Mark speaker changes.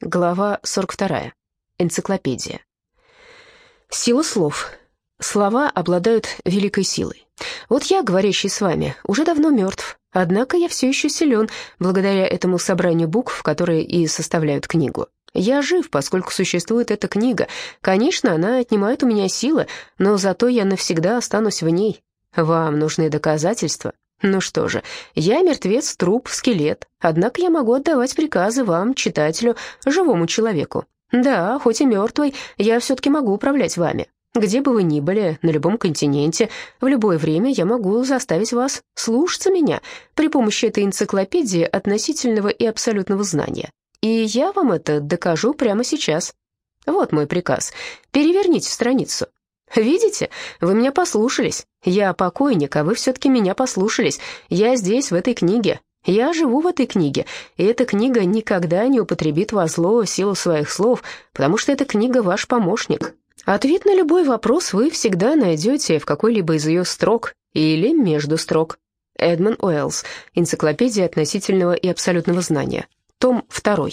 Speaker 1: Глава 42. Энциклопедия. Сила слов. Слова обладают великой силой. Вот я, говорящий с вами, уже давно мертв, однако я все еще силен, благодаря этому собранию букв, которые и составляют книгу. Я жив, поскольку существует эта книга. Конечно, она отнимает у меня силы, но зато я навсегда останусь в ней. Вам нужны доказательства? Ну что же, я мертвец, труп, скелет, однако я могу отдавать приказы вам, читателю, живому человеку. Да, хоть и мертвый, я все-таки могу управлять вами. Где бы вы ни были, на любом континенте, в любое время я могу заставить вас слушаться меня при помощи этой энциклопедии относительного и абсолютного знания. И я вам это докажу прямо сейчас. Вот мой приказ. Переверните страницу. Видите, вы меня послушались. Я покойник, а вы все-таки меня послушались. Я здесь, в этой книге. Я живу в этой книге, и эта книга никогда не употребит во зло силу своих слов, потому что эта книга ваш помощник. Ответ на любой вопрос вы всегда найдете в какой-либо из ее строк или между строк. Эдмон Уэллс. Энциклопедия относительного и абсолютного знания. Том 2.